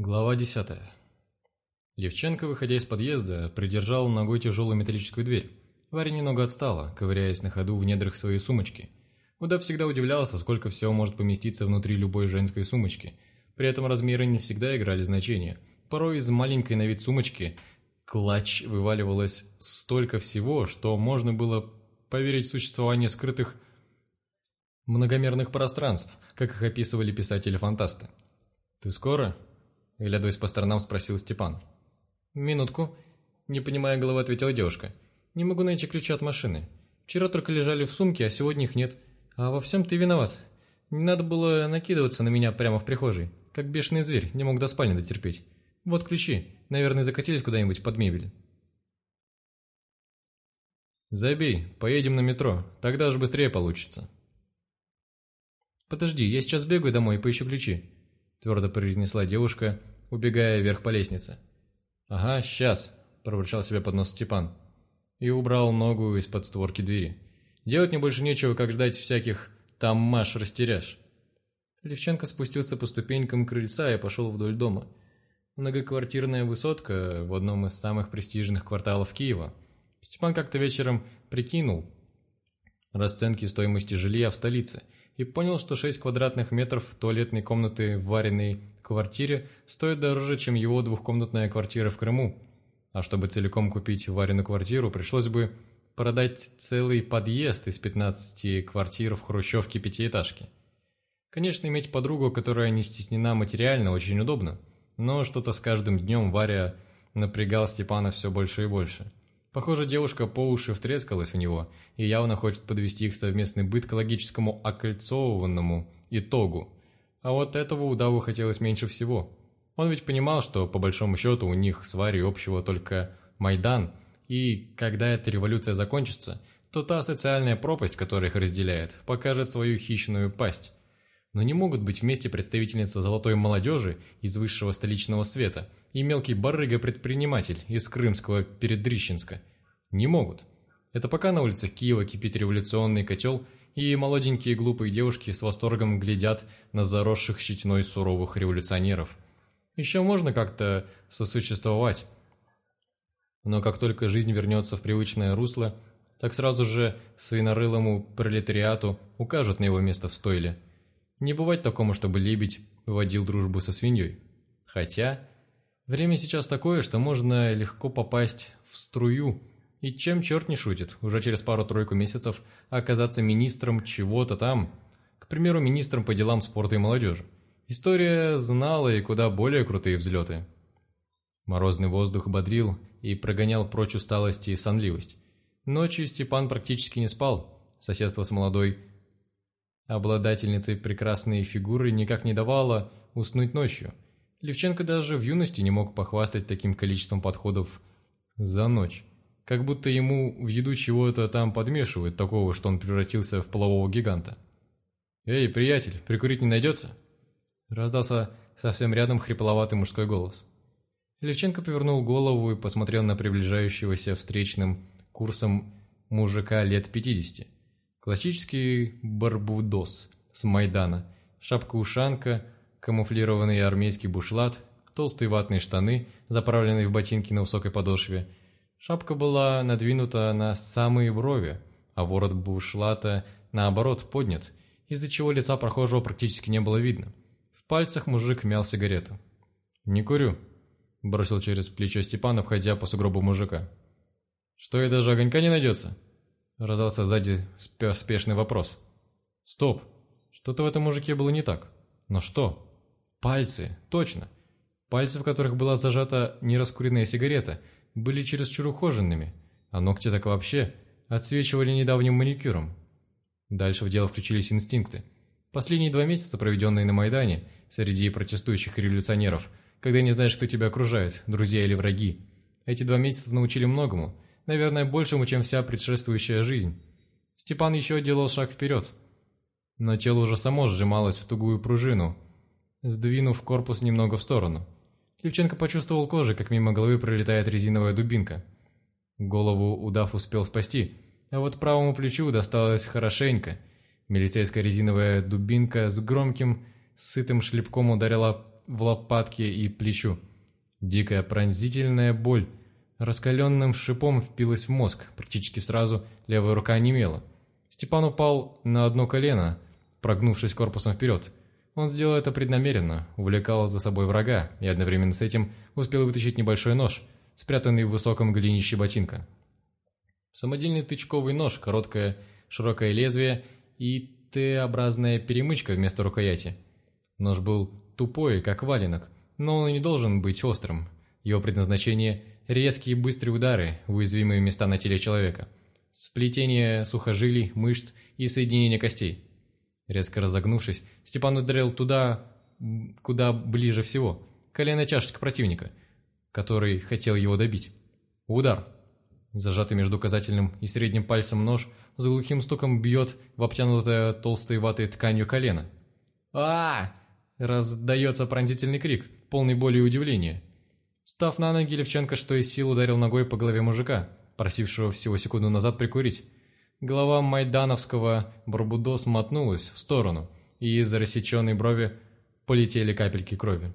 Глава 10. Левченко, выходя из подъезда, придержал ногой тяжелую металлическую дверь. Варя немного отстала, ковыряясь на ходу в недрах своей сумочки. Удав всегда удивлялся, сколько всего может поместиться внутри любой женской сумочки. При этом размеры не всегда играли значение. Порой из маленькой на вид сумочки клатч вываливалось столько всего, что можно было поверить в существование скрытых многомерных пространств, как их описывали писатели-фантасты. «Ты скоро?» Глядываясь по сторонам, спросил Степан. «Минутку», — не понимая головы, ответила девушка. «Не могу найти ключи от машины. Вчера только лежали в сумке, а сегодня их нет. А во всем ты виноват. Не надо было накидываться на меня прямо в прихожей. Как бешеный зверь, не мог до спальни дотерпеть. Вот ключи. Наверное, закатились куда-нибудь под мебель». «Забей, поедем на метро, тогда же быстрее получится». «Подожди, я сейчас бегаю домой и поищу ключи», – твердо произнесла девушка, убегая вверх по лестнице. «Ага, сейчас», – проворчал себе под нос Степан. И убрал ногу из-под створки двери. «Делать мне больше нечего, как ждать всяких там маш растеряш». Левченко спустился по ступенькам крыльца и пошел вдоль дома. Многоквартирная высотка в одном из самых престижных кварталов Киева. Степан как-то вечером прикинул расценки стоимости жилья в столице – и понял, что 6 квадратных метров туалетной комнаты в вареной квартире стоит дороже, чем его двухкомнатная квартира в Крыму. А чтобы целиком купить вареную квартиру, пришлось бы продать целый подъезд из 15 квартир в хрущевке пятиэтажки. Конечно, иметь подругу, которая не стеснена материально, очень удобно, но что-то с каждым днем Варя напрягал Степана все больше и больше – Похоже, девушка по уши втрескалась в него и явно хочет подвести их совместный быт к логическому окольцованному итогу. А вот этого удаву хотелось меньше всего. Он ведь понимал, что по большому счету у них с Варей общего только Майдан, и когда эта революция закончится, то та социальная пропасть, которая их разделяет, покажет свою хищную пасть. Но не могут быть вместе представительница золотой молодежи из высшего столичного света и мелкий барыга-предприниматель из крымского Передрищенска. Не могут. Это пока на улицах Киева кипит революционный котел, и молоденькие глупые девушки с восторгом глядят на заросших щетиной суровых революционеров. Еще можно как-то сосуществовать. Но как только жизнь вернется в привычное русло, так сразу же свинорылому пролетариату укажут на его место в стойле – не бывать такому, чтобы лебедь водил дружбу со свиньей. Хотя, время сейчас такое, что можно легко попасть в струю, и чем черт не шутит, уже через пару-тройку месяцев оказаться министром чего-то там, к примеру, министром по делам спорта и молодежи. История знала и куда более крутые взлеты. Морозный воздух бодрил и прогонял прочь усталость и сонливость. Ночью Степан практически не спал. Соседство с молодой Обладательницей прекрасной фигуры никак не давала уснуть ночью. Левченко даже в юности не мог похвастать таким количеством подходов за ночь. Как будто ему в еду чего-то там подмешивают, такого, что он превратился в полового гиганта. «Эй, приятель, прикурить не найдется?» Раздался совсем рядом хрипловатый мужской голос. Левченко повернул голову и посмотрел на приближающегося встречным курсом мужика лет пятидесяти. Классический барбудос с Майдана. Шапка-ушанка, камуфлированный армейский бушлат, толстые ватные штаны, заправленные в ботинки на высокой подошве. Шапка была надвинута на самые брови, а ворот бушлата, наоборот, поднят, из-за чего лица прохожего практически не было видно. В пальцах мужик мял сигарету. «Не курю», – бросил через плечо Степан, обходя по сугробу мужика. «Что и даже огонька не найдется?» Раздался сзади спешный вопрос. «Стоп! Что-то в этом мужике было не так. Но что?» «Пальцы! Точно!» Пальцы, в которых была зажата нераскуренная сигарета, были чересчур ухоженными, а ногти так вообще отсвечивали недавним маникюром. Дальше в дело включились инстинкты. Последние два месяца, проведенные на Майдане, среди протестующих революционеров, когда не знаешь, кто тебя окружает, друзья или враги, эти два месяца научили многому – наверное, большему, чем вся предшествующая жизнь. Степан еще делал шаг вперед, но тело уже само сжималось в тугую пружину, сдвинув корпус немного в сторону. Левченко почувствовал кожей, как мимо головы пролетает резиновая дубинка. Голову удав успел спасти, а вот правому плечу досталось хорошенько. Милицейская резиновая дубинка с громким, сытым шлепком ударила в лопатке и плечу. Дикая пронзительная боль раскаленным шипом впилась в мозг. Практически сразу левая рука немела. Степан упал на одно колено, прогнувшись корпусом вперед. Он сделал это преднамеренно, увлекал за собой врага и одновременно с этим успел вытащить небольшой нож, спрятанный в высоком голенище ботинка. Самодельный тычковый нож, короткое широкое лезвие и Т-образная перемычка вместо рукояти. Нож был тупой, как валенок, но он и не должен быть острым. Его предназначение – резкие быстрые удары в уязвимые места на теле человека. Сплетение сухожилий, мышц и соединение костей. Резко разогнувшись, Степан ударил туда, куда ближе всего, колено чашечка противника, который хотел его добить. Удар. Зажатый между указательным и средним пальцем нож с глухим стуком бьет в обтянутое толстой ватой тканью колено. а, Раздается пронзительный крик, полный боли и удивления. Став на ноги, Левченко что из сил ударил ногой по голове мужика, просившего всего секунду назад прикурить. Голова майдановского Барбудос мотнулась в сторону, и из-за рассеченной брови полетели капельки крови.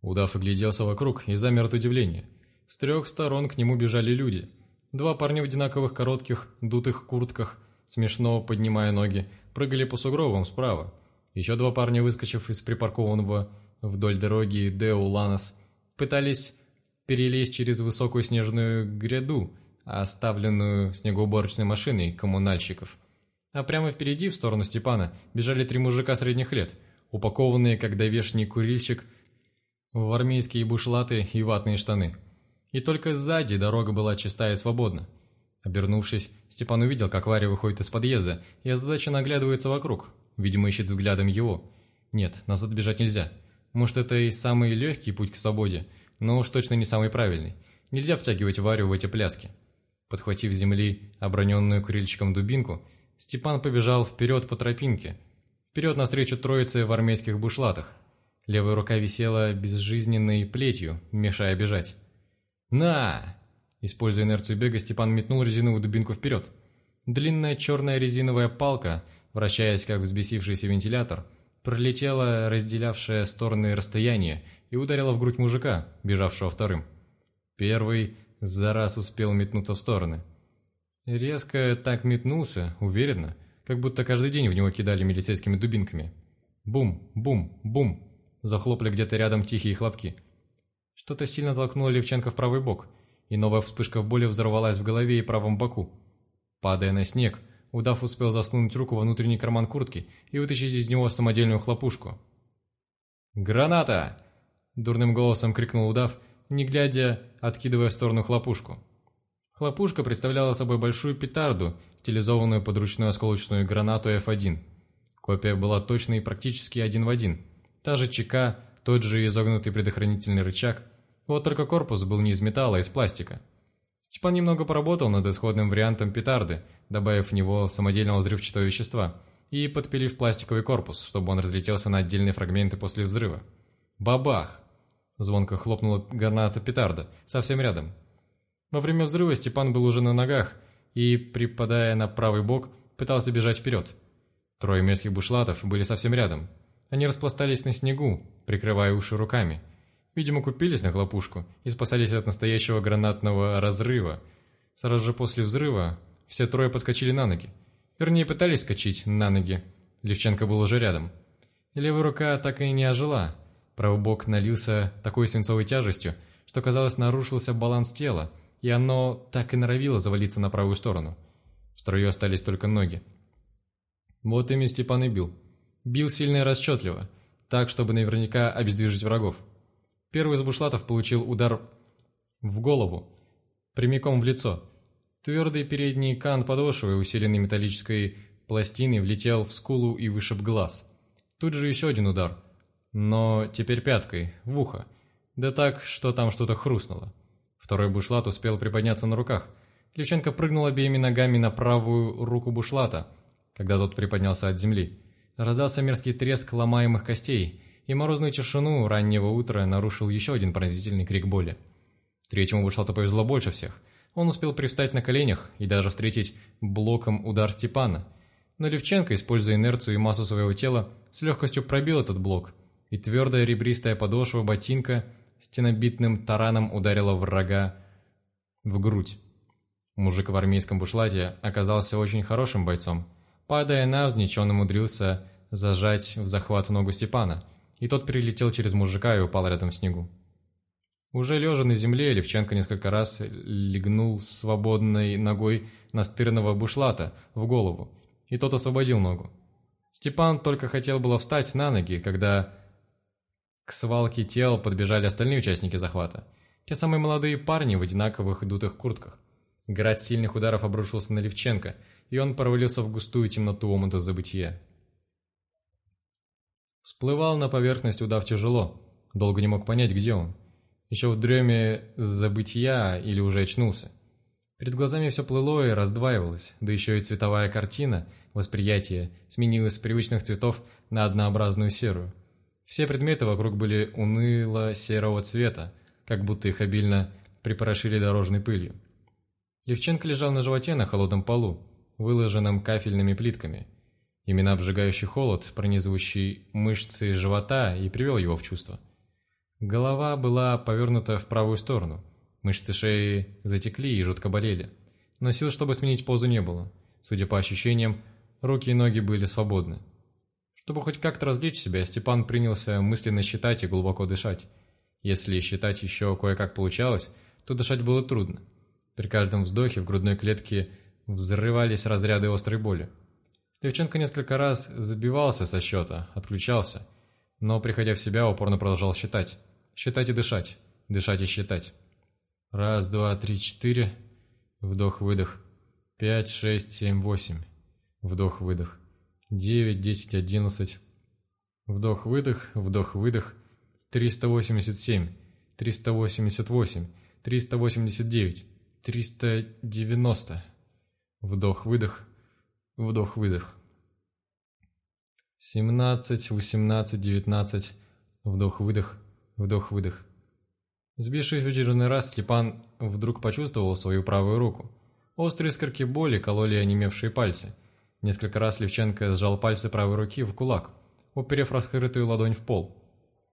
Удав огляделся вокруг и замер от удивления. С трех сторон к нему бежали люди. Два парня в одинаковых коротких, дутых куртках, смешно поднимая ноги, прыгали по сугробам справа. Еще два парня, выскочив из припаркованного вдоль дороги Деу Ланос, пытались перелезть через высокую снежную гряду – оставленную снегоуборочной машиной коммунальщиков. А прямо впереди, в сторону Степана, бежали три мужика средних лет, упакованные, как довешний курильщик, в армейские бушлаты и ватные штаны. И только сзади дорога была чистая и свободна. Обернувшись, Степан увидел, как Варя выходит из подъезда и озадаченно оглядывается вокруг, видимо, ищет взглядом его. Нет, назад бежать нельзя. Может, это и самый легкий путь к свободе, но уж точно не самый правильный. Нельзя втягивать Варю в эти пляски. Подхватив с земли оброненную курильщиком дубинку, Степан побежал вперед по тропинке, вперед навстречу троице в армейских бушлатах. Левая рука висела безжизненной плетью, мешая бежать. «На!» Используя инерцию бега, Степан метнул резиновую дубинку вперед. Длинная черная резиновая палка, вращаясь как взбесившийся вентилятор, пролетела разделявшее стороны расстояние и ударила в грудь мужика, бежавшего вторым. Первый за раз успел метнуться в стороны. Резко так метнулся, уверенно, как будто каждый день в него кидали милицейскими дубинками. Бум, бум, бум. Захлопали где-то рядом тихие хлопки. Что-то сильно толкнуло Левченко в правый бок, и новая вспышка боли взорвалась в голове и правом боку. Падая на снег, удав успел засунуть руку во внутренний карман куртки и вытащить из него самодельную хлопушку. «Граната!» – дурным голосом крикнул удав не глядя, откидывая в сторону хлопушку. Хлопушка представляла собой большую петарду, стилизованную под ручную осколочную гранату F1. Копия была точной и практически один в один. Та же чека, тот же изогнутый предохранительный рычаг. Вот только корпус был не из металла, а из пластика. Степан немного поработал над исходным вариантом петарды, добавив в него самодельного взрывчатого вещества и подпилив пластиковый корпус, чтобы он разлетелся на отдельные фрагменты после взрыва. Бабах! Звонко хлопнула граната петарда, совсем рядом. Во время взрыва Степан был уже на ногах и, припадая на правый бок, пытался бежать вперед. Трое мерзких бушлатов были совсем рядом. Они распластались на снегу, прикрывая уши руками. Видимо, купились на хлопушку и спасались от настоящего гранатного разрыва. Сразу же после взрыва все трое подскочили на ноги. Вернее, пытались скочить на ноги. Левченко был уже рядом. Левая рука так и не ожила, Правый бок налился такой свинцовой тяжестью, что, казалось, нарушился баланс тела, и оно так и норовило завалиться на правую сторону. В строю остались только ноги. Вот ими Степан и бил. Бил сильно и расчетливо, так, чтобы наверняка обездвижить врагов. Первый из бушлатов получил удар в голову, прямиком в лицо. Твердый передний кан подошвы, усиленный металлической пластиной, влетел в скулу и вышиб глаз. Тут же еще один удар – но теперь пяткой, в ухо. Да так, что там что-то хрустнуло. Второй бушлат успел приподняться на руках. Левченко прыгнул обеими ногами на правую руку бушлата, когда тот приподнялся от земли. Раздался мерзкий треск ломаемых костей, и морозную тишину раннего утра нарушил еще один пронзительный крик боли. Третьему бушлату повезло больше всех. Он успел привстать на коленях и даже встретить блоком удар Степана. Но Левченко, используя инерцию и массу своего тела, с легкостью пробил этот блок – и твердая ребристая подошва ботинка стенобитным тараном ударила врага в грудь. Мужик в армейском бушлате оказался очень хорошим бойцом. Падая навзничь, он умудрился зажать в захват ногу Степана, и тот перелетел через мужика и упал рядом в снегу. Уже лежа на земле, Левченко несколько раз легнул свободной ногой настырного бушлата в голову, и тот освободил ногу. Степан только хотел было встать на ноги, когда к свалке тел подбежали остальные участники захвата. Те самые молодые парни в одинаковых дутых куртках. Град сильных ударов обрушился на Левченко, и он провалился в густую темноту омута забытия. Всплывал на поверхность удав тяжело, долго не мог понять, где он. Еще в дреме забытия или уже очнулся. Перед глазами все плыло и раздваивалось, да еще и цветовая картина, восприятие, сменилось с привычных цветов на однообразную серую. Все предметы вокруг были уныло-серого цвета, как будто их обильно припорошили дорожной пылью. Левченко лежал на животе на холодном полу, выложенном кафельными плитками. Именно обжигающий холод, пронизывающий мышцы живота, и привел его в чувство. Голова была повернута в правую сторону – Мышцы шеи затекли и жутко болели. Но сил, чтобы сменить позу, не было. Судя по ощущениям, руки и ноги были свободны. Чтобы хоть как-то развлечь себя, Степан принялся мысленно считать и глубоко дышать. Если считать еще кое-как получалось, то дышать было трудно. При каждом вздохе в грудной клетке взрывались разряды острой боли. Левченко несколько раз забивался со счета, отключался, но, приходя в себя, упорно продолжал считать. Считать и дышать, дышать и считать. Раз, два, три, четыре. Вдох-выдох. Пять, шесть, семь, восемь. Вдох-выдох. Девять, десять, одиннадцать. Вдох-выдох, вдох-выдох. Триста восемьдесят семь. Триста восемьдесят восемь. Триста восемьдесят девять. Триста девяносто. Вдох-выдох. Вдох-выдох. Семнадцать, восемнадцать, девятнадцать. Вдох-выдох. Вдох-выдох. Сбившись в очередной раз, Степан вдруг почувствовал свою правую руку. Острые искорки боли кололи онемевшие пальцы. Несколько раз Левченко сжал пальцы правой руки в кулак, уперев раскрытую ладонь в пол.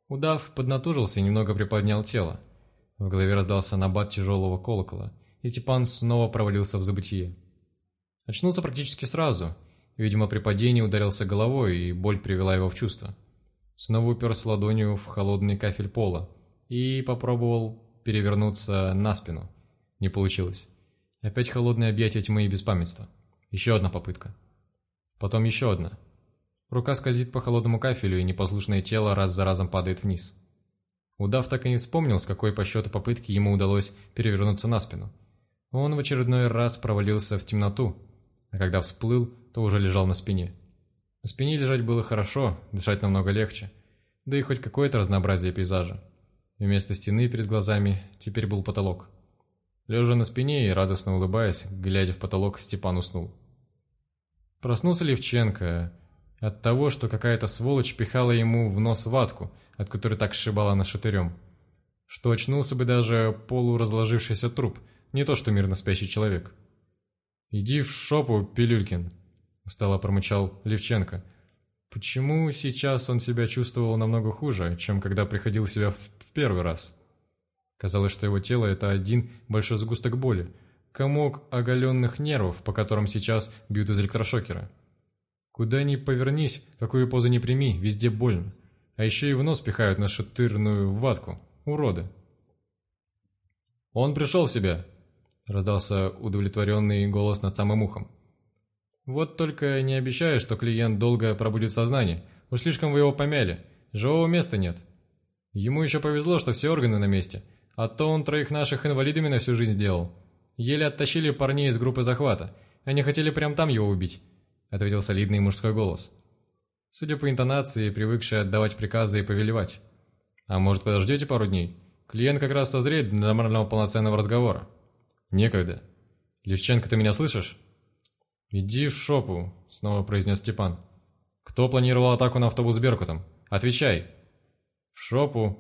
Удав поднатужился и немного приподнял тело. В голове раздался набат тяжелого колокола, и Степан снова провалился в забытие. Очнулся практически сразу. Видимо, при падении ударился головой, и боль привела его в чувство. Снова уперся ладонью в холодный кафель пола и попробовал перевернуться на спину. Не получилось. Опять холодное объятие тьмы и беспамятства. Еще одна попытка. Потом еще одна. Рука скользит по холодному кафелю, и непослушное тело раз за разом падает вниз. Удав так и не вспомнил, с какой по счету попытки ему удалось перевернуться на спину. Он в очередной раз провалился в темноту, а когда всплыл, то уже лежал на спине. На спине лежать было хорошо, дышать намного легче, да и хоть какое-то разнообразие пейзажа. Вместо стены перед глазами теперь был потолок. Лежа на спине и радостно улыбаясь, глядя в потолок, Степан уснул. Проснулся Левченко от того, что какая-то сволочь пихала ему в нос ватку, от которой так сшибала на шатырем. Что очнулся бы даже полуразложившийся труп, не то что мирно спящий человек. «Иди в шопу, Пилюлькин», — устало промычал Левченко. Почему сейчас он себя чувствовал намного хуже, чем когда приходил себя в первый раз. Казалось, что его тело – это один большой сгусток боли, комок оголенных нервов, по которым сейчас бьют из электрошокера. Куда ни повернись, какую позу ни прими, везде больно. А еще и в нос пихают на шатырную ватку. Уроды. «Он пришел в себя!» – раздался удовлетворенный голос над самым ухом. «Вот только не обещаю, что клиент долго пробудет сознание. Уж слишком вы его помяли. Живого места нет». Ему еще повезло, что все органы на месте, а то он троих наших инвалидами на всю жизнь сделал. Еле оттащили парней из группы захвата. Они хотели прямо там его убить», — ответил солидный мужской голос. Судя по интонации, привыкший отдавать приказы и повелевать. «А может, подождете пару дней? Клиент как раз созреет для нормального полноценного разговора». «Некогда. Левченко, ты меня слышишь?» «Иди в шопу», — снова произнес Степан. «Кто планировал атаку на автобус Беркутом? Отвечай!» «В шопу!»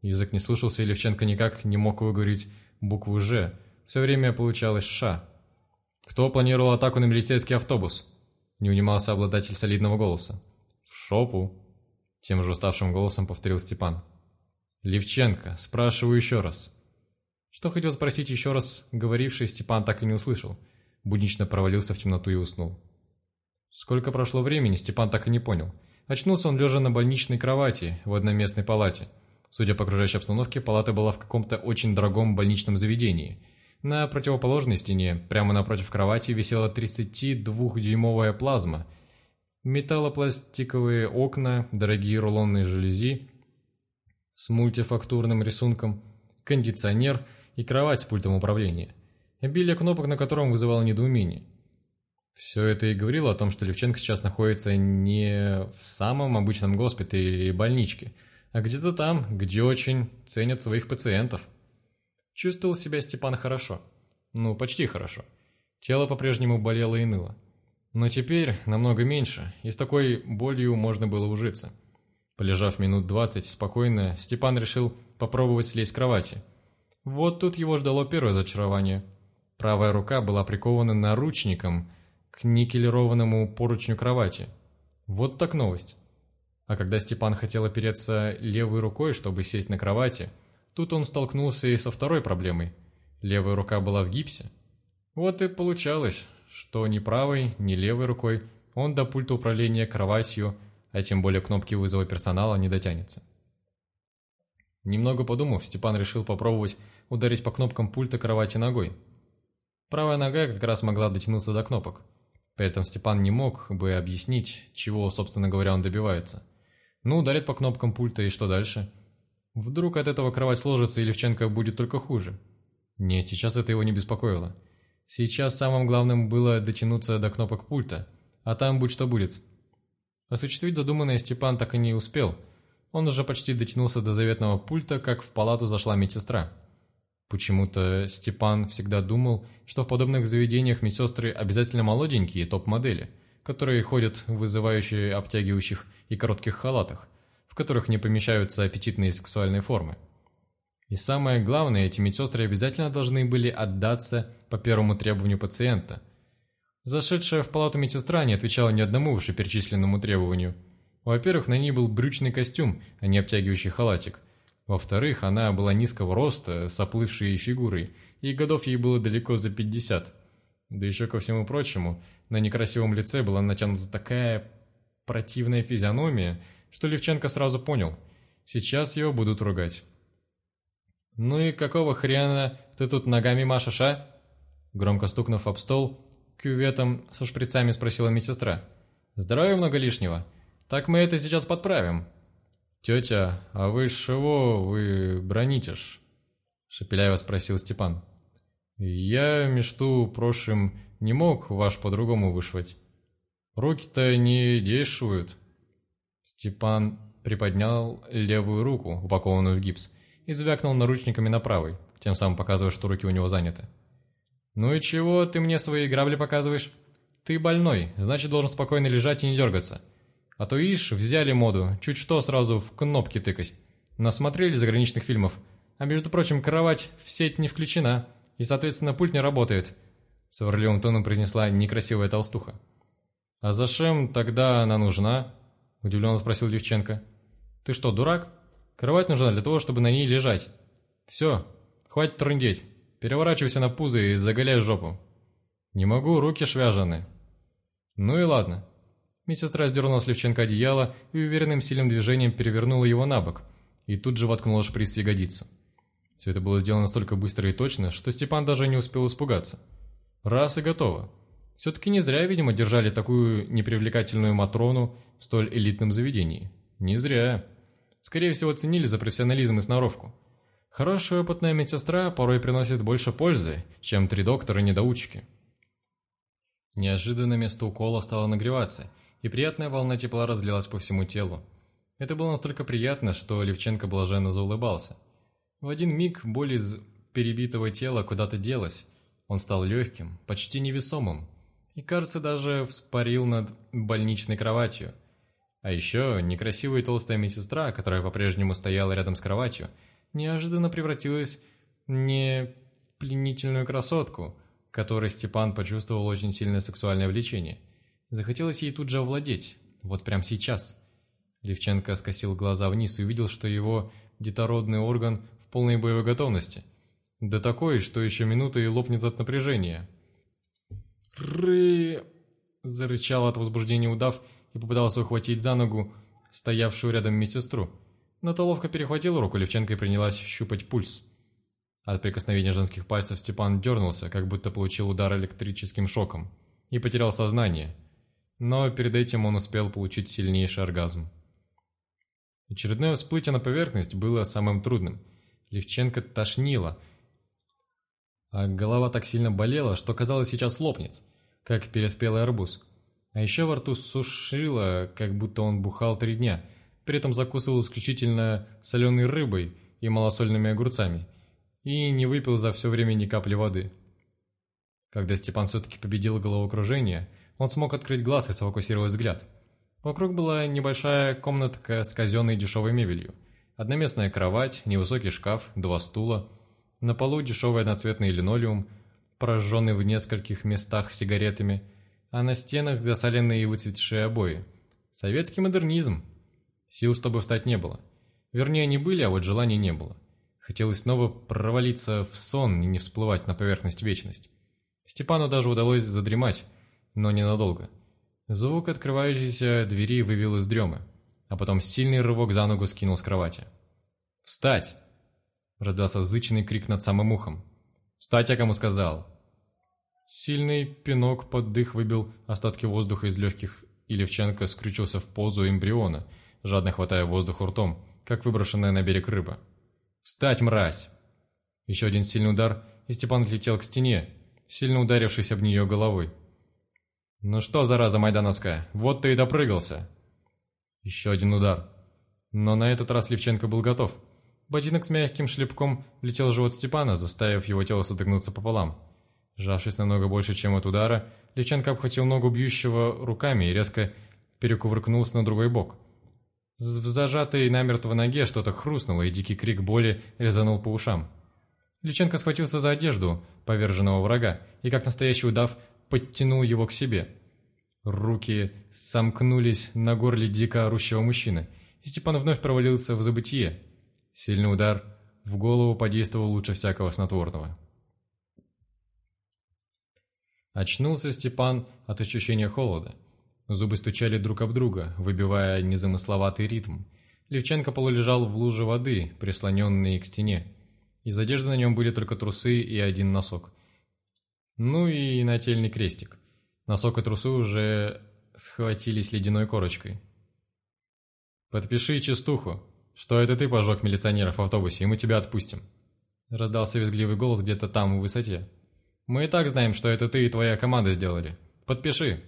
Язык не слушался, и Левченко никак не мог выговорить букву «Ж». Все время получалось «Ш». «Кто планировал атаку на милицейский автобус?» Не унимался обладатель солидного голоса. «В шопу!» Тем же уставшим голосом повторил Степан. «Левченко, спрашиваю еще раз». Что хотел спросить еще раз, говоривший Степан так и не услышал. Буднично провалился в темноту и уснул. Сколько прошло времени, Степан так и не понял. Очнулся он лежа на больничной кровати в одноместной палате. Судя по окружающей обстановке, палата была в каком-то очень дорогом больничном заведении. На противоположной стене, прямо напротив кровати, висела 32-дюймовая плазма. Металлопластиковые окна, дорогие рулонные жалюзи с мультифактурным рисунком, кондиционер и кровать с пультом управления. Обилие кнопок на котором вызывало недоумение. Все это и говорило о том, что Левченко сейчас находится не в самом обычном госпитале или больничке, а где-то там, где очень ценят своих пациентов. Чувствовал себя Степан хорошо. Ну, почти хорошо. Тело по-прежнему болело и ныло. Но теперь намного меньше, и с такой болью можно было ужиться. Полежав минут двадцать спокойно, Степан решил попробовать слезть с кровати. Вот тут его ждало первое зачарование. Правая рука была прикована наручником – к никелированному поручню кровати. Вот так новость. А когда Степан хотел опереться левой рукой, чтобы сесть на кровати, тут он столкнулся и со второй проблемой. Левая рука была в гипсе. Вот и получалось, что ни правой, ни левой рукой он до пульта управления кроватью, а тем более кнопки вызова персонала, не дотянется. Немного подумав, Степан решил попробовать ударить по кнопкам пульта кровати ногой. Правая нога как раз могла дотянуться до кнопок. При этом Степан не мог бы объяснить, чего, собственно говоря, он добивается. Ну, ударит по кнопкам пульта и что дальше? Вдруг от этого кровать сложится и Левченко будет только хуже? Нет, сейчас это его не беспокоило. Сейчас самым главным было дотянуться до кнопок пульта, а там будь что будет. Осуществить задуманное Степан так и не успел. Он уже почти дотянулся до заветного пульта, как в палату зашла медсестра. Почему-то Степан всегда думал, что в подобных заведениях медсестры обязательно молоденькие топ-модели, которые ходят в вызывающие обтягивающих и коротких халатах, в которых не помещаются аппетитные сексуальные формы. И самое главное, эти медсестры обязательно должны были отдаться по первому требованию пациента. Зашедшая в палату медсестра не отвечала ни одному вышеперечисленному требованию. Во-первых, на ней был брючный костюм, а не обтягивающий халатик – во-вторых, она была низкого роста, с оплывшей фигурой, и годов ей было далеко за пятьдесят. Да еще ко всему прочему, на некрасивом лице была натянута такая противная физиономия, что Левченко сразу понял, сейчас его будут ругать. «Ну и какого хрена ты тут ногами машешь, а?» Громко стукнув об стол, кюветом со шприцами спросила медсестра. «Здоровья много лишнего? Так мы это сейчас подправим». «Тетя, а вы чего вы бронитесь?» Шепеляево спросил Степан. «Я мечту прошлым не мог ваш по-другому вышивать. Руки-то не действуют». Степан приподнял левую руку, упакованную в гипс, и звякнул наручниками на правой, тем самым показывая, что руки у него заняты. «Ну и чего ты мне свои грабли показываешь? Ты больной, значит, должен спокойно лежать и не дергаться. А то, ишь, взяли моду, чуть что сразу в кнопки тыкать. Насмотрели заграничных фильмов. А между прочим, кровать в сеть не включена, и, соответственно, пульт не работает. Сварливым тоном принесла некрасивая толстуха. «А зачем тогда она нужна?» – удивленно спросил Девченко. «Ты что, дурак? Кровать нужна для того, чтобы на ней лежать. Все, хватит трындеть. Переворачивайся на пузо и заголяй жопу». «Не могу, руки швяжены». «Ну и ладно. Медсестра сдернула с Левченко одеяло и уверенным сильным движением перевернула его на бок, и тут же воткнула шприц в ягодицу. Все это было сделано настолько быстро и точно, что Степан даже не успел испугаться. Раз и готово. Все-таки не зря, видимо, держали такую непривлекательную Матрону в столь элитном заведении. Не зря. Скорее всего, ценили за профессионализм и сноровку. Хорошая опытная медсестра порой приносит больше пользы, чем три доктора-недоучки. Неожиданно место укола стало нагреваться – и приятная волна тепла разлилась по всему телу. Это было настолько приятно, что Левченко блаженно заулыбался. В один миг боль из перебитого тела куда-то делась. Он стал легким, почти невесомым, и, кажется, даже вспарил над больничной кроватью. А еще некрасивая толстая медсестра, которая по-прежнему стояла рядом с кроватью, неожиданно превратилась в не пленительную красотку, которой Степан почувствовал очень сильное сексуальное влечение – Захотелось ей тут же овладеть, вот прямо сейчас. Левченко скосил глаза вниз и увидел, что его детородный орган в полной боевой готовности. Да такой, что еще минута и лопнет от напряжения. «Ры...» — зарычал от возбуждения удав и попытался ухватить за ногу стоявшую рядом медсестру. Но то ловко перехватила руку Левченко и принялась щупать пульс. От прикосновения женских пальцев Степан дернулся, как будто получил удар электрическим шоком, и потерял сознание. Но перед этим он успел получить сильнейший оргазм. Очередное всплытие на поверхность было самым трудным. Левченко тошнило, а голова так сильно болела, что казалось сейчас лопнет, как переспелый арбуз. А еще во рту сушило, как будто он бухал три дня, при этом закусывал исключительно соленой рыбой и малосольными огурцами, и не выпил за все время ни капли воды. Когда Степан все-таки победил головокружение, он смог открыть глаз и сфокусировать взгляд. Вокруг была небольшая комнатка с казенной дешевой мебелью. Одноместная кровать, невысокий шкаф, два стула. На полу дешевый одноцветный линолеум, прожженный в нескольких местах сигаретами, а на стенах засаленные и выцветшие обои. Советский модернизм. Сил, чтобы встать, не было. Вернее, они были, а вот желания не было. Хотелось снова провалиться в сон и не всплывать на поверхность вечность. Степану даже удалось задремать, но ненадолго. Звук открывающейся двери вывел из дремы, а потом сильный рывок за ногу скинул с кровати. «Встать!» — раздался зычный крик над самым ухом. «Встать, я кому сказал!» Сильный пинок под дых выбил остатки воздуха из легких, и Левченко скрючился в позу эмбриона, жадно хватая воздух ртом, как выброшенная на берег рыба. «Встать, мразь!» Еще один сильный удар, и Степан отлетел к стене, сильно ударившись об нее головой. «Ну что, зараза майдановская, вот ты и допрыгался!» Еще один удар. Но на этот раз Левченко был готов. Ботинок с мягким шлепком летел в живот Степана, заставив его тело сотыгнуться пополам. Сжавшись намного больше, чем от удара, Левченко обхватил ногу бьющего руками и резко перекувыркнулся на другой бок. В зажатой намертво ноге что-то хрустнуло, и дикий крик боли резанул по ушам. Личенко схватился за одежду поверженного врага и, как настоящий удав, подтянул его к себе. Руки сомкнулись на горле дико орущего мужчины, и Степан вновь провалился в забытие. Сильный удар в голову подействовал лучше всякого снотворного. Очнулся Степан от ощущения холода. Зубы стучали друг об друга, выбивая незамысловатый ритм. Левченко полулежал в луже воды, прислоненный к стене. Из одежды на нем были только трусы и один носок. Ну и нательный крестик. Носок и трусы уже схватились ледяной корочкой. «Подпиши частуху, что это ты пожег милиционеров в автобусе, и мы тебя отпустим», раздался визгливый голос где-то там, в высоте. Мы и так знаем, что это ты и твоя команда сделали. Подпиши!»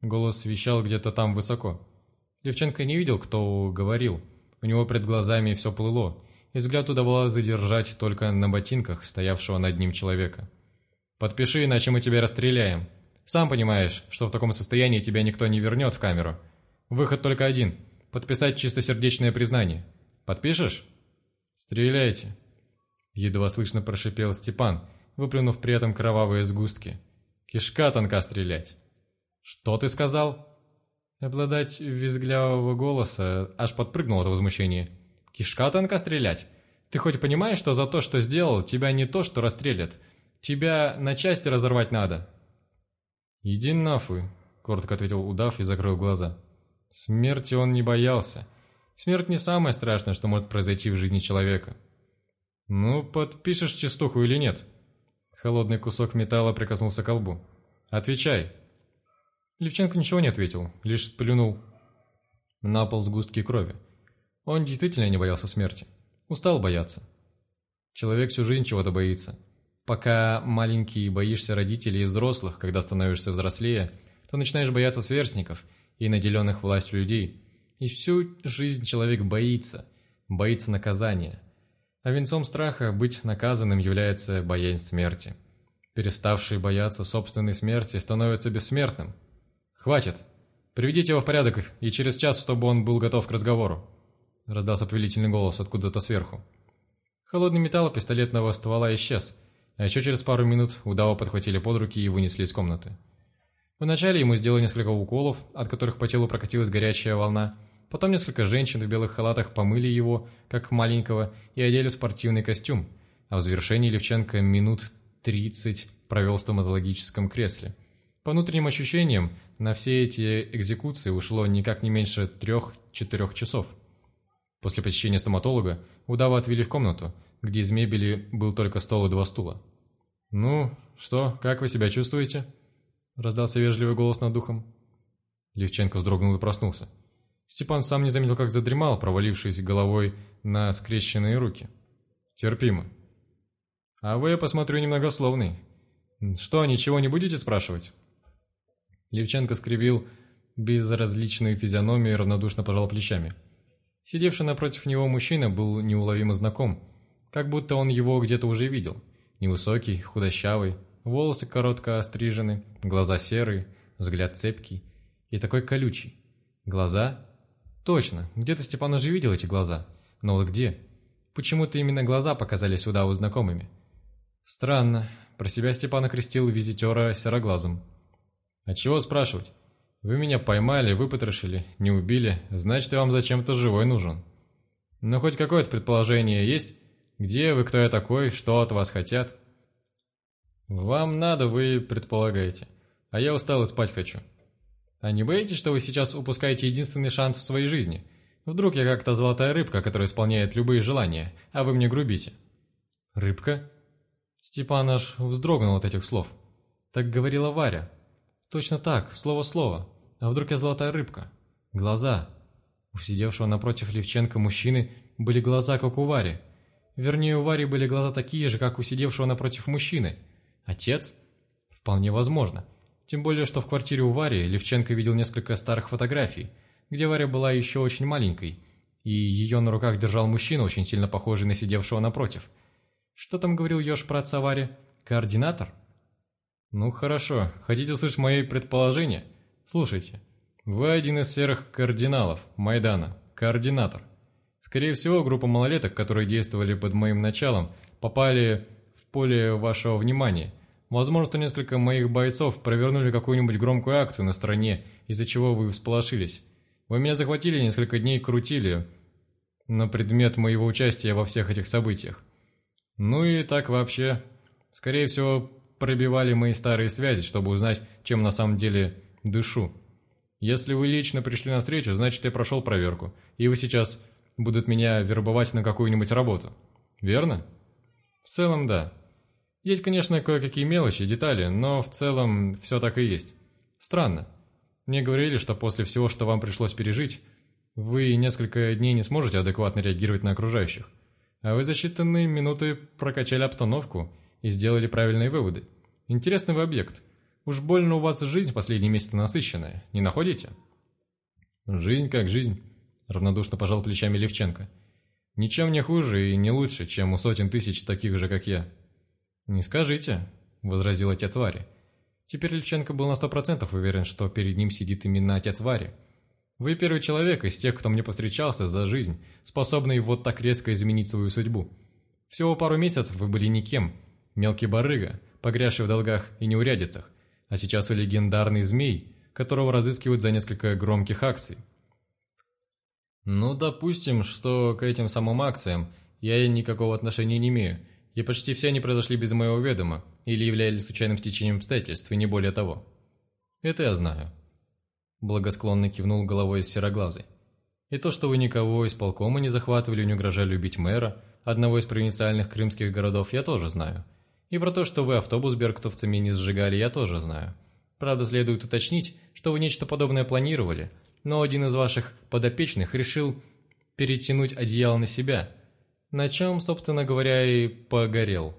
Голос вещал где-то там высоко. Левченко не видел, кто говорил. У него пред глазами все плыло, и взгляд удавалось задержать только на ботинках стоявшего над ним человека. «Подпиши, иначе мы тебя расстреляем. Сам понимаешь, что в таком состоянии тебя никто не вернет в камеру. Выход только один – подписать чистосердечное признание. Подпишешь?» «Стреляйте!» Едва слышно прошипел Степан – выплюнув при этом кровавые сгустки. «Кишка тонка стрелять!» «Что ты сказал?» Обладать визглявого голоса аж подпрыгнул от возмущения. «Кишка тонка стрелять? Ты хоть понимаешь, что за то, что сделал, тебя не то, что расстрелят? Тебя на части разорвать надо!» «Иди нафуй», — коротко ответил удав и закрыл глаза. Смерти он не боялся. Смерть не самое страшное, что может произойти в жизни человека. «Ну, подпишешь частуху или нет?» Холодный кусок металла прикоснулся к колбу. «Отвечай!» Левченко ничего не ответил, лишь сплюнул на пол сгустки крови. Он действительно не боялся смерти. Устал бояться. Человек всю жизнь чего-то боится. Пока маленький боишься родителей и взрослых, когда становишься взрослее, то начинаешь бояться сверстников и наделенных властью людей. И всю жизнь человек боится, боится наказания. А венцом страха быть наказанным является боязнь смерти. Переставший бояться собственной смерти становится бессмертным. «Хватит! Приведите его в порядок, и через час, чтобы он был готов к разговору!» Раздался повелительный голос откуда-то сверху. Холодный металл пистолетного ствола исчез, а еще через пару минут удава подхватили под руки и вынесли из комнаты. Вначале ему сделали несколько уколов, от которых по телу прокатилась горячая волна, Потом несколько женщин в белых халатах помыли его, как маленького, и одели спортивный костюм, а в завершении Левченко минут 30 провел в стоматологическом кресле. По внутренним ощущениям, на все эти экзекуции ушло никак не меньше трех-четырех часов. После посещения стоматолога удава отвели в комнату, где из мебели был только стол и два стула. «Ну, что, как вы себя чувствуете?» – раздался вежливый голос над духом. Левченко вздрогнул и проснулся. Степан сам не заметил, как задремал, провалившись головой на скрещенные руки. «Терпимо». «А вы, я посмотрю, немногословный. Что, ничего не будете спрашивать?» Левченко скривил безразличную физиономию и равнодушно пожал плечами. Сидевший напротив него мужчина был неуловимо знаком, как будто он его где-то уже видел. Невысокий, худощавый, волосы коротко острижены, глаза серые, взгляд цепкий и такой колючий. Глаза Точно, где-то Степан уже видел эти глаза. Но вот где? Почему-то именно глаза показались сюда у знакомыми. Странно. Про себя Степан окрестил визитера сероглазым. А чего спрашивать? Вы меня поймали, выпотрошили, не убили, значит, я вам зачем-то живой нужен. Но хоть какое-то предположение есть? Где вы, кто я такой, что от вас хотят? Вам надо, вы предполагаете. А я устал и спать хочу. А не боитесь, что вы сейчас упускаете единственный шанс в своей жизни? Вдруг я как-то золотая рыбка, которая исполняет любые желания, а вы мне грубите?» «Рыбка?» Степан аж вздрогнул от этих слов. Так говорила Варя. Точно так, слово-слово. А вдруг я золотая рыбка? Глаза. У сидевшего напротив Левченко мужчины были глаза, как у Вари. Вернее, у Вари были глаза такие же, как у сидевшего напротив мужчины. Отец? Вполне возможно. Тем более, что в квартире у Вари Левченко видел несколько старых фотографий, где Варя была еще очень маленькой, и ее на руках держал мужчина, очень сильно похожий на сидевшего напротив. Что там говорил Ёж про отца Вари? Координатор? Ну хорошо, хотите услышать мои предположения? Слушайте. Вы один из серых кардиналов Майдана, координатор. Скорее всего, группа малолеток, которые действовали под моим началом, попали в поле вашего внимания – Возможно, что несколько моих бойцов провернули какую-нибудь громкую акцию на стороне, из-за чего вы всполошились. Вы меня захватили несколько дней крутили на предмет моего участия во всех этих событиях. Ну и так вообще. Скорее всего, пробивали мои старые связи, чтобы узнать, чем на самом деле дышу. Если вы лично пришли на встречу, значит, я прошел проверку, и вы сейчас будут меня вербовать на какую-нибудь работу. Верно? В целом, да. Есть, конечно, кое-какие мелочи, детали, но в целом все так и есть. Странно. Мне говорили, что после всего, что вам пришлось пережить, вы несколько дней не сможете адекватно реагировать на окружающих. А вы за считанные минуты прокачали обстановку и сделали правильные выводы. Интересный вы объект. Уж больно у вас жизнь последние месяцы насыщенная, не находите? Жизнь как жизнь, равнодушно пожал плечами Левченко. Ничем не хуже и не лучше, чем у сотен тысяч таких же, как я. «Не скажите», — возразил отец Вари. Теперь Левченко был на сто процентов уверен, что перед ним сидит именно отец Вари. «Вы первый человек из тех, кто мне повстречался за жизнь, способный вот так резко изменить свою судьбу. Всего пару месяцев вы были никем, мелкий барыга, погрязший в долгах и неурядицах, а сейчас вы легендарный змей, которого разыскивают за несколько громких акций». «Ну, допустим, что к этим самым акциям я никакого отношения не имею, и почти все они произошли без моего ведома или являлись случайным стечением обстоятельств, и не более того. Это я знаю. Благосклонно кивнул головой из сероглазой. И то, что вы никого из полкома не захватывали, не угрожали убить мэра, одного из провинциальных крымских городов, я тоже знаю. И про то, что вы автобус беркутовцами не сжигали, я тоже знаю. Правда, следует уточнить, что вы нечто подобное планировали, но один из ваших подопечных решил перетянуть одеяло на себя – на чем, собственно говоря, и погорел.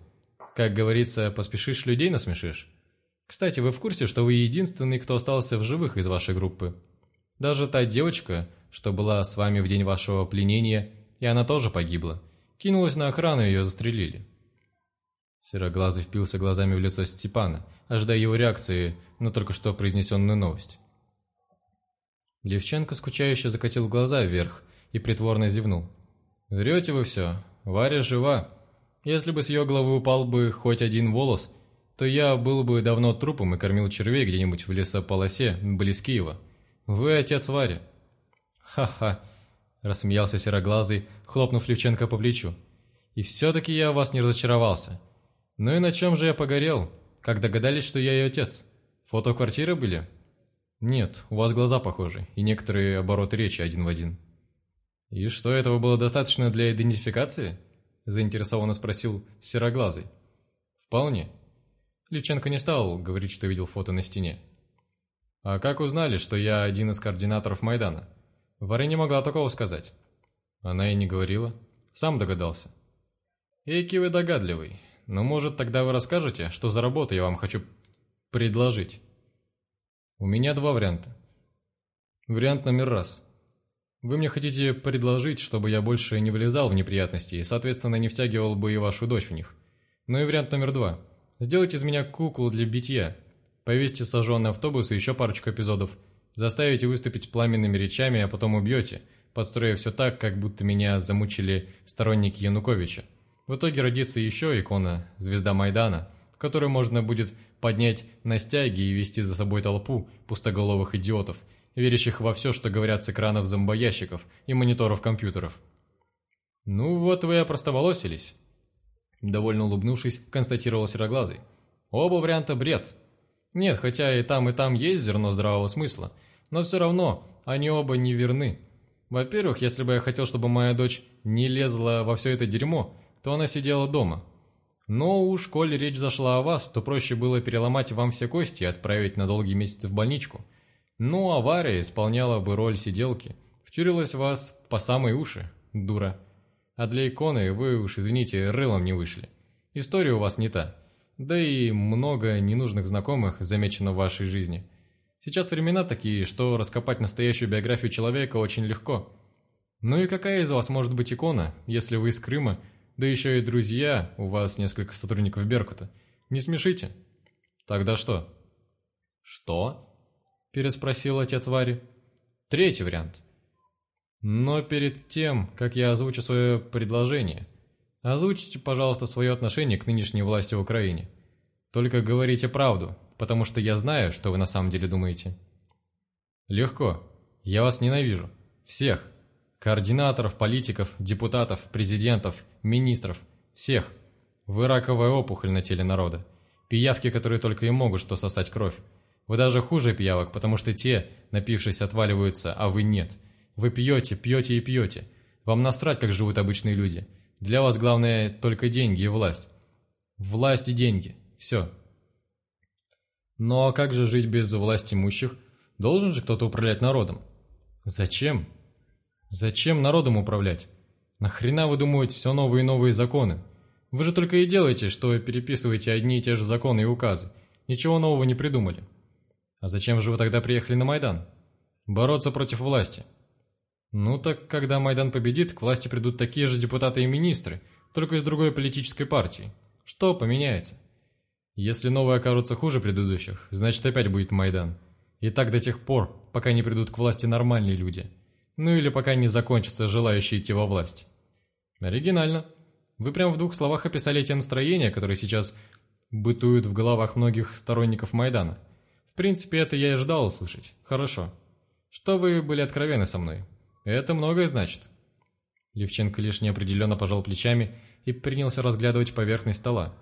Как говорится, поспешишь, людей насмешишь. Кстати, вы в курсе, что вы единственный, кто остался в живых из вашей группы? Даже та девочка, что была с вами в день вашего пленения, и она тоже погибла. Кинулась на охрану, ее застрелили. Сероглазый впился глазами в лицо Степана, ожидая его реакции на только что произнесенную новость. Левченко скучающе закатил глаза вверх и притворно зевнул. «Врете вы все. Варя жива. Если бы с ее головы упал бы хоть один волос, то я был бы давно трупом и кормил червей где-нибудь в лесополосе близ Киева. Вы отец Вари». «Ха-ха!» – рассмеялся Сероглазый, хлопнув Левченко по плечу. «И все-таки я вас не разочаровался. Ну и на чем же я погорел, как догадались, что я ее отец? Фото квартиры были?» «Нет, у вас глаза похожи, и некоторые обороты речи один в один». «И что, этого было достаточно для идентификации?» – заинтересованно спросил Сероглазый. «Вполне». Левченко не стал говорить, что видел фото на стене. «А как узнали, что я один из координаторов Майдана?» Варя не могла такого сказать. Она и не говорила. Сам догадался. «Эки вы догадливый. Но, может, тогда вы расскажете, что за работу я вам хочу предложить?» «У меня два варианта. Вариант номер раз. Вы мне хотите предложить, чтобы я больше не влезал в неприятности и, соответственно, не втягивал бы и вашу дочь в них. Ну и вариант номер два. Сделайте из меня куклу для битья, Повесьте сожженный автобус и еще парочку эпизодов. Заставите выступить пламенными речами, а потом убьете, подстроив все так, как будто меня замучили сторонники Януковича. В итоге родится еще икона «Звезда Майдана», которой можно будет поднять на стяги и вести за собой толпу пустоголовых идиотов, верящих во все, что говорят с экранов зомбоящиков и мониторов компьютеров. «Ну вот вы и опростоволосились», — довольно улыбнувшись, констатировал Сероглазый. «Оба варианта бред, нет, хотя и там, и там есть зерно здравого смысла, но все равно они оба не верны. Во-первых, если бы я хотел, чтобы моя дочь не лезла во все это дерьмо, то она сидела дома. Но уж, коли речь зашла о вас, то проще было переломать вам все кости и отправить на долгие месяцы в больничку. Ну, авария исполняла бы роль сиделки. Втюрилась вас по самые уши, дура. А для иконы вы уж, извините, рылом не вышли. История у вас не та. Да и много ненужных знакомых замечено в вашей жизни. Сейчас времена такие, что раскопать настоящую биографию человека очень легко. Ну и какая из вас может быть икона, если вы из Крыма, да еще и друзья, у вас несколько сотрудников Беркута? Не смешите. Тогда что? Что? Переспросил отец Вари. Третий вариант. Но перед тем, как я озвучу свое предложение – Озвучите, пожалуйста, свое отношение к нынешней власти в Украине. Только говорите правду, потому что я знаю, что вы на самом деле думаете. Легко. Я вас ненавижу. Всех. Координаторов, политиков, депутатов, президентов, министров. Всех. Вы раковая опухоль на теле народа. Пиявки, которые только и могут что сосать кровь. Вы даже хуже пиявок, потому что те, напившись, отваливаются, а вы нет. Вы пьете, пьете и пьете. Вам насрать, как живут обычные люди. Для вас главное только деньги и власть. Власть и деньги. Все. Но как же жить без власти имущих? Должен же кто-то управлять народом. Зачем? Зачем народом управлять? Нахрена вы думаете все новые и новые законы? Вы же только и делаете, что переписываете одни и те же законы и указы. Ничего нового не придумали. А зачем же вы тогда приехали на Майдан? Бороться против власти. Ну так, когда Майдан победит, к власти придут такие же депутаты и министры, только из другой политической партии. Что поменяется? Если новые окажутся хуже предыдущих, значит опять будет Майдан. И так до тех пор, пока не придут к власти нормальные люди. Ну или пока не закончатся желающие идти во власть. Оригинально. Вы прямо в двух словах описали те настроения, которые сейчас бытуют в головах многих сторонников Майдана. В принципе, это я и ждал услышать. Хорошо. Что вы были откровенны со мной? Это многое значит. Левченко лишь неопределенно пожал плечами и принялся разглядывать поверхность стола.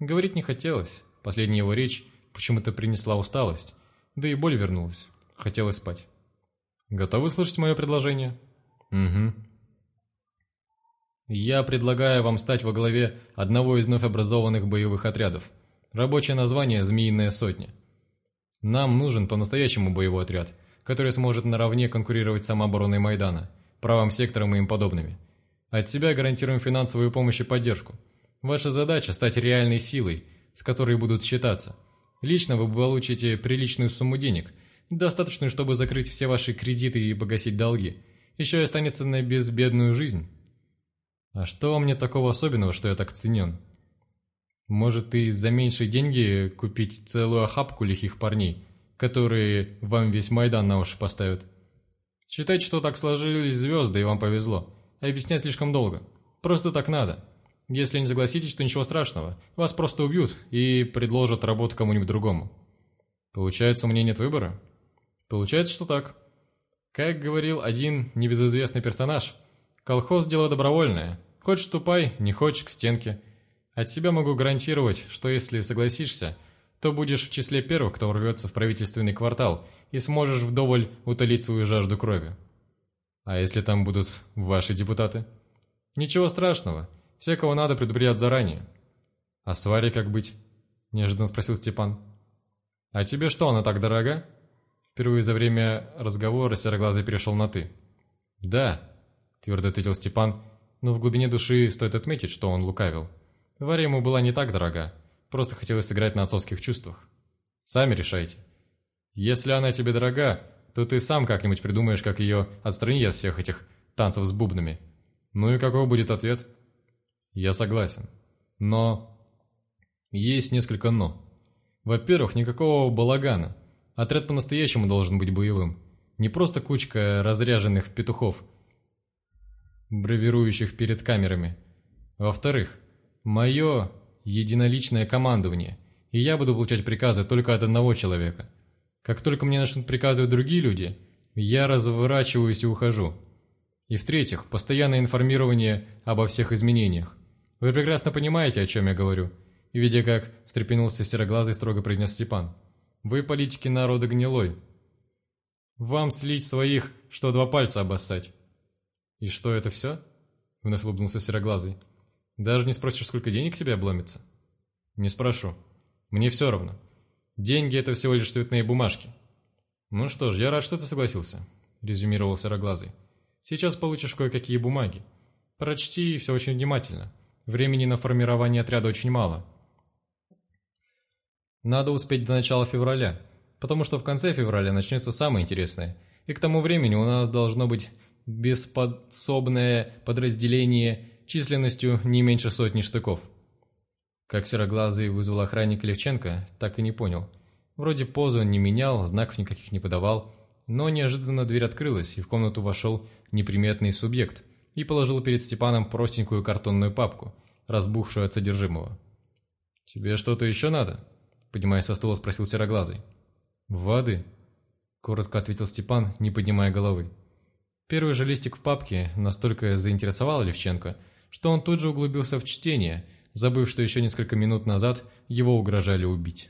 Говорить не хотелось. Последняя его речь почему-то принесла усталость. Да и боль вернулась. Хотелось спать. Готовы слышать мое предложение? Угу. Я предлагаю вам стать во главе одного из вновь образованных боевых отрядов. Рабочее название «Змеиная сотня». Нам нужен по-настоящему боевой отряд – который сможет наравне конкурировать с самообороной Майдана, правым сектором и им подобными. От себя гарантируем финансовую помощь и поддержку. Ваша задача – стать реальной силой, с которой будут считаться. Лично вы получите приличную сумму денег, достаточную, чтобы закрыть все ваши кредиты и погасить долги. Еще и останется на безбедную жизнь. А что мне такого особенного, что я так ценен? Может, и за меньшие деньги купить целую охапку лихих парней – которые вам весь Майдан на уши поставят. Считайте, что так сложились звезды, и вам повезло. Объяснять слишком долго. Просто так надо. Если не согласитесь, то ничего страшного. Вас просто убьют и предложат работу кому-нибудь другому. Получается, у меня нет выбора? Получается, что так. Как говорил один небезызвестный персонаж, колхоз – дело добровольное. Хочешь – ступай, не хочешь – к стенке. От себя могу гарантировать, что если согласишься, то будешь в числе первых, кто урвется в правительственный квартал и сможешь вдоволь утолить свою жажду крови. А если там будут ваши депутаты? Ничего страшного, все, кого надо, предупредят заранее. А с Варей как быть? Неожиданно спросил Степан. А тебе что, она так дорога? Впервые за время разговора Сероглазый перешел на «ты». «Да», – твердо ответил Степан, но в глубине души стоит отметить, что он лукавил. Варя ему была не так дорога, просто хотелось сыграть на отцовских чувствах. «Сами решайте. Если она тебе дорога, то ты сам как-нибудь придумаешь, как ее отстранить от всех этих танцев с бубнами. Ну и какой будет ответ?» «Я согласен. Но...» «Есть несколько «но». Во-первых, никакого балагана. Отряд по-настоящему должен быть боевым. Не просто кучка разряженных петухов, бравирующих перед камерами. Во-вторых, мое единоличное командование, и я буду получать приказы только от одного человека. Как только мне начнут приказывать другие люди, я разворачиваюсь и ухожу. И в-третьих, постоянное информирование обо всех изменениях. Вы прекрасно понимаете, о чем я говорю. И видя, как встрепенулся сероглазый, строго произнес Степан – вы политики народа гнилой. Вам слить своих, что два пальца обоссать. И что это все? Вновь улыбнулся сероглазый. Даже не спросишь, сколько денег себе обломится? Не спрошу. Мне все равно. Деньги – это всего лишь цветные бумажки. Ну что ж, я рад, что ты согласился, резюмировал сероглазый. Сейчас получишь кое-какие бумаги. Прочти все очень внимательно. Времени на формирование отряда очень мало. Надо успеть до начала февраля, потому что в конце февраля начнется самое интересное, и к тому времени у нас должно быть беспособное подразделение численностью не меньше сотни штыков. Как сероглазый вызвал охранник Левченко, так и не понял. Вроде позу он не менял, знаков никаких не подавал, но неожиданно дверь открылась, и в комнату вошел неприметный субъект и положил перед Степаном простенькую картонную папку, разбухшую от содержимого. «Тебе что-то еще надо?» Поднимаясь со стула, спросил Сероглазый. «Воды?» – коротко ответил Степан, не поднимая головы. Первый же листик в папке настолько заинтересовал Левченко, что он тут же углубился в чтение, забыв, что еще несколько минут назад его угрожали убить.